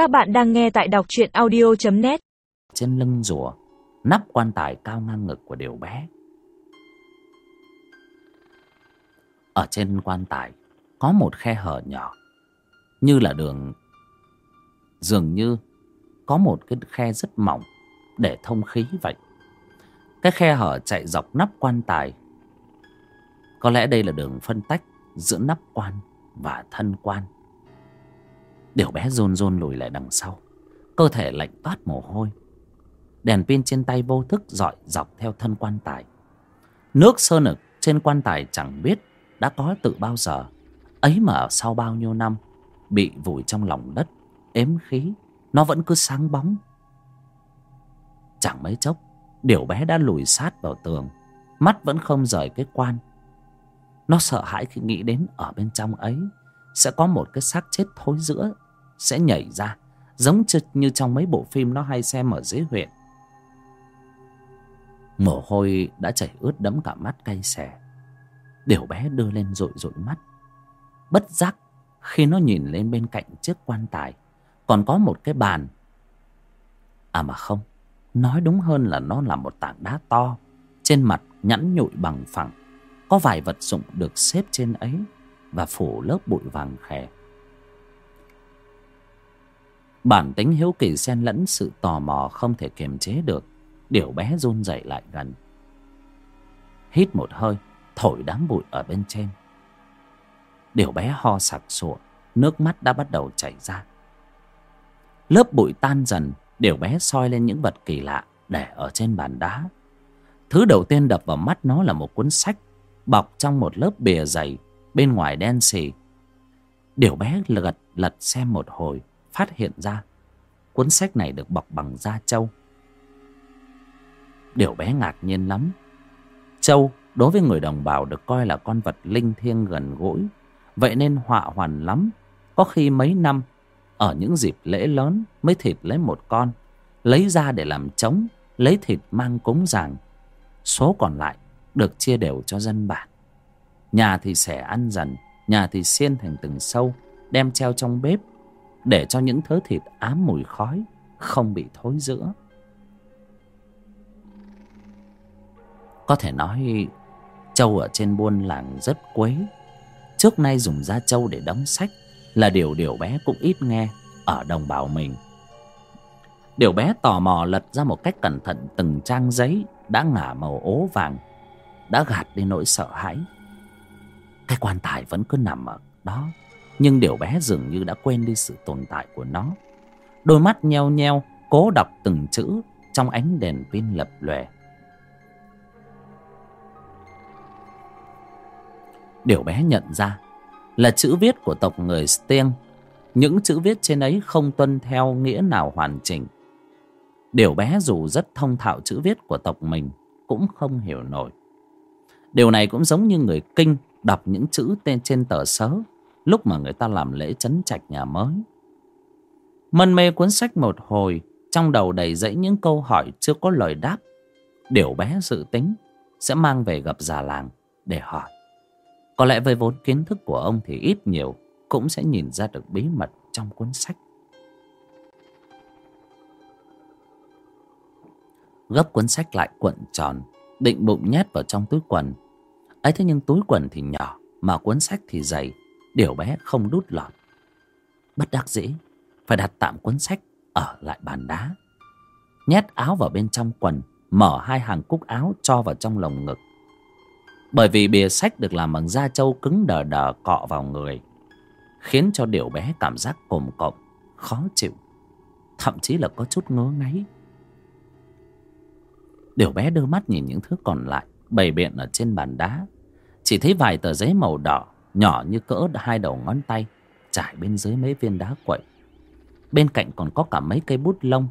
Các bạn đang nghe tại đọc truyện audio.net Trên lưng rùa, Nắp quan tài cao ngang ngực của điều bé. Ở trên quan tài, Có một khe hở nhỏ, Như là đường. Dường như Có một cái khe rất mỏng Để thông khí vậy. Cái khe hở chạy dọc nắp quan tài. Có lẽ đây là đường phân tách Giữa nắp quan và thân quan. Điều bé rôn rôn lùi lại đằng sau. Cơ thể lạnh toát mồ hôi. Đèn pin trên tay vô thức dọi dọc theo thân quan tài. Nước sơn ực trên quan tài chẳng biết đã có từ bao giờ. Ấy mà sau bao nhiêu năm Bị vùi trong lòng đất, Ếm khí, Nó vẫn cứ sáng bóng. Chẳng mấy chốc, Điều bé đã lùi sát vào tường. Mắt vẫn không rời cái quan. Nó sợ hãi khi nghĩ đến ở bên trong ấy. Sẽ có một cái xác chết thối giữa, Sẽ nhảy ra, Giống như trong mấy bộ phim nó hay xem ở dưới huyện. Mồ hôi đã chảy ướt đẫm cả mắt cay xè. Điều bé đưa lên rội rội mắt. Bất giác, Khi nó nhìn lên bên cạnh chiếc quan tài, Còn có một cái bàn. À mà không, Nói đúng hơn là nó là một tảng đá to, Trên mặt nhẵn nhụi bằng phẳng, Có vài vật dụng được xếp trên ấy. Và phủ lớp bụi vàng khè. Bản tính hiếu kỳ xen lẫn sự tò mò không thể kiềm chế được, Điều bé run rẩy lại gần. Hít một hơi, Thổi đám bụi ở bên trên. Điều bé ho sặc sụa, Nước mắt đã bắt đầu chảy ra. Lớp bụi tan dần, Điều bé soi lên những vật kỳ lạ Để ở trên bàn đá. Thứ đầu tiên đập vào mắt nó là một cuốn sách, Bọc trong một lớp bìa dày Bên ngoài đen xì. Điều bé lật lật xem một hồi, Phát hiện ra Cuốn sách này được bọc bằng da trâu. Điều bé ngạc nhiên lắm. Trâu đối với người đồng bào được coi là con vật linh thiêng gần gũi, Vậy nên họa hoàn lắm. Có khi mấy năm, Ở những dịp lễ lớn mới thịt lấy một con, Lấy ra để làm trống, Lấy thịt mang cúng giàng Số còn lại được chia đều cho dân bản. Nhà thì xẻ ăn dần, Nhà thì xiên thành từng sâu, Đem treo trong bếp, Để cho những thớ thịt ám mùi khói Không bị thối rữa. Có thể nói Châu ở trên buôn làng rất quấy Trước nay dùng da châu để đóng sách Là điều điều bé cũng ít nghe Ở đồng bào mình. Điều bé tò mò lật ra một cách cẩn thận Từng trang giấy Đã ngả màu ố vàng, Đã gạt đi nỗi sợ hãi quan tài vẫn cứ nằm ở đó, Nhưng điều bé dường như đã quên đi sự tồn tại của nó Đôi mắt nheo nheo, Cố đọc từng chữ Trong ánh đèn pin lập lòe Điều bé nhận ra là chữ viết của tộc người Stiêng. Những chữ viết trên ấy không tuân theo nghĩa nào hoàn chỉnh. Điều bé dù rất thông thạo chữ viết của tộc mình cũng không hiểu nổi. Điều này cũng giống như người kinh đọc những chữ tên trên tờ sớ lúc mà người ta làm lễ chấn trạch nhà mới. Mân mê cuốn sách một hồi, trong đầu đầy dẫy những câu hỏi chưa có lời đáp. Điều bé dự tính sẽ mang về gặp già làng để hỏi. Có lẽ với vốn kiến thức của ông thì ít nhiều cũng sẽ nhìn ra được bí mật trong cuốn sách. Gấp cuốn sách lại cuộn tròn, định bụng nhét vào trong túi quần ấy thế nhưng túi quần thì nhỏ, mà cuốn sách thì dày, điều bé không đút lọt. Bất đắc dĩ, phải đặt tạm cuốn sách ở lại bàn đá. Nhét áo vào bên trong quần, mở hai hàng cúc áo cho vào trong lồng ngực bởi vì bìa sách được làm bằng da trâu cứng đờ đờ cọ vào người Khiến cho điều bé cảm giác cồm cộm Khó chịu Thậm chí là có chút ngứa ngáy Điều bé đưa mắt nhìn những thứ còn lại Bày biện ở trên bàn đá. Chỉ thấy vài tờ giấy màu đỏ, Nhỏ như cỡ hai đầu ngón tay, Trải bên dưới mấy viên đá quậy. Bên cạnh còn có cả mấy cây bút lông.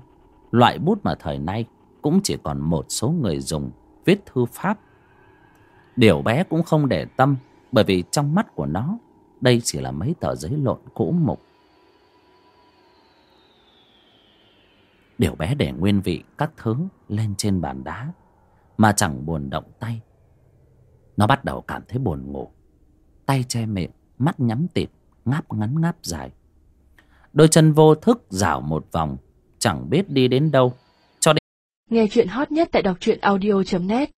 Loại bút mà thời nay Cũng chỉ còn một số người dùng Viết thư pháp. Điều bé cũng không để tâm, Bởi vì trong mắt của nó, Đây chỉ là mấy tờ giấy lộn cũ mục. Điều bé để nguyên vị các thứ lên trên bàn đá. Mà chẳng buồn động tay. Nó bắt đầu cảm thấy buồn ngủ. Tay che miệng, Mắt nhắm tịt, Ngáp ngắn ngáp dài. Đôi chân vô thức dảo một vòng, chẳng biết đi đến đâu, cho đến Nghe chuyện hot nhất tại đọc truyện audio.net